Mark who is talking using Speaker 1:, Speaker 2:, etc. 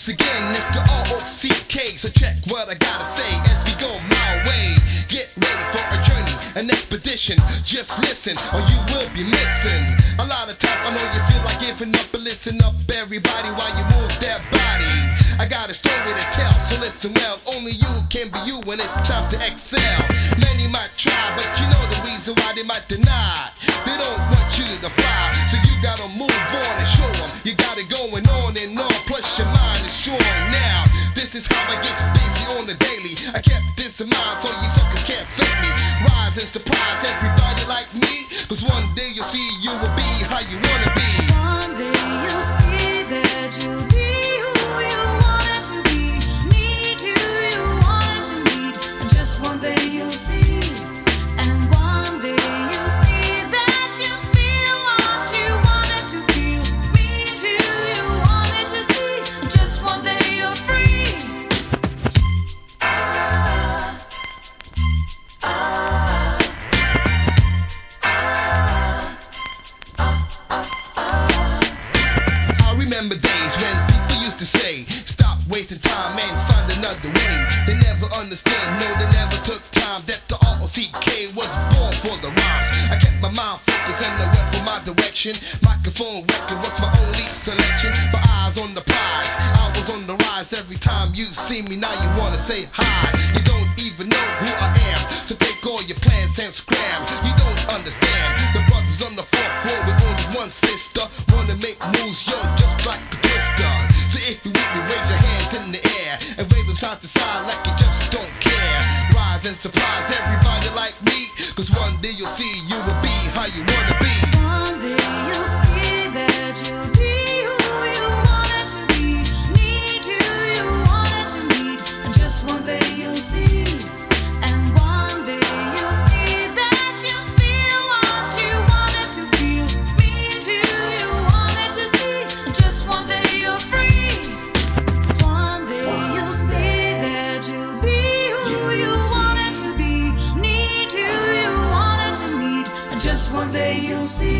Speaker 1: Once again, it's the R-O-C-K, so check what I gotta say as we go my way. Get ready for a journey, an expedition. Just listen, or you will be missing. A lot of times I know you feel like giving up, but listen up, everybody, while you move that body. I got a story to tell, so listen well. Only you can be you when it's time to excel. maximize on They never understand, no, they never took time that the ROCK was born for the rhymes. I kept my mind focused and I went for my direction. Microphone record was my only selection. My eyes on the prize, I was on the rise every time you see me. Now you wanna say hi. You see